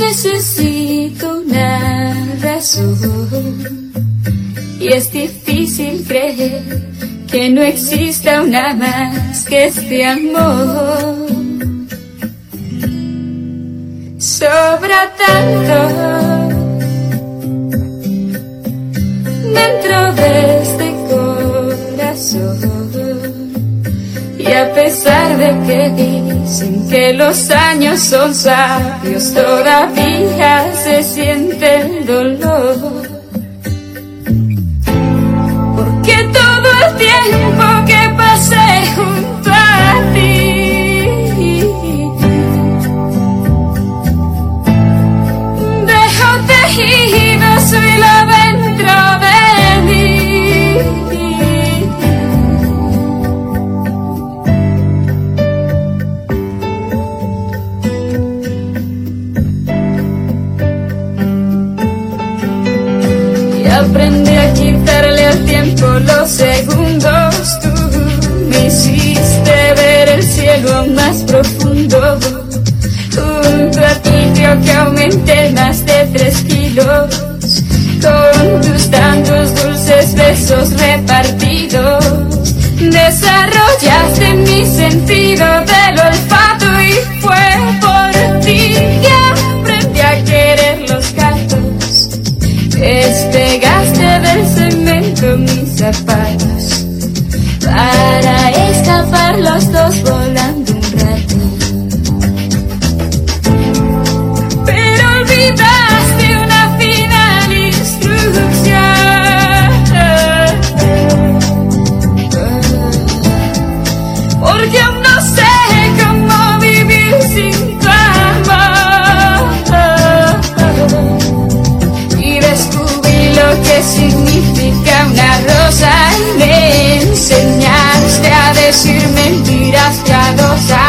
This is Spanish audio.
Necesito una razón y es difícil creer que no exista una más que este amor. Sobra tanto dentro de este corazón. A pesar de que dicen que los años son sabios, todavía se siente el dolor. De tres kilos. Con tus tantos dulces besos repartidos. Desarrollaste mi sentido del olfato y fue por ti que aprendí a querer los gatos. Despegaste del cemento mis zapatos para escapar los dos shadows.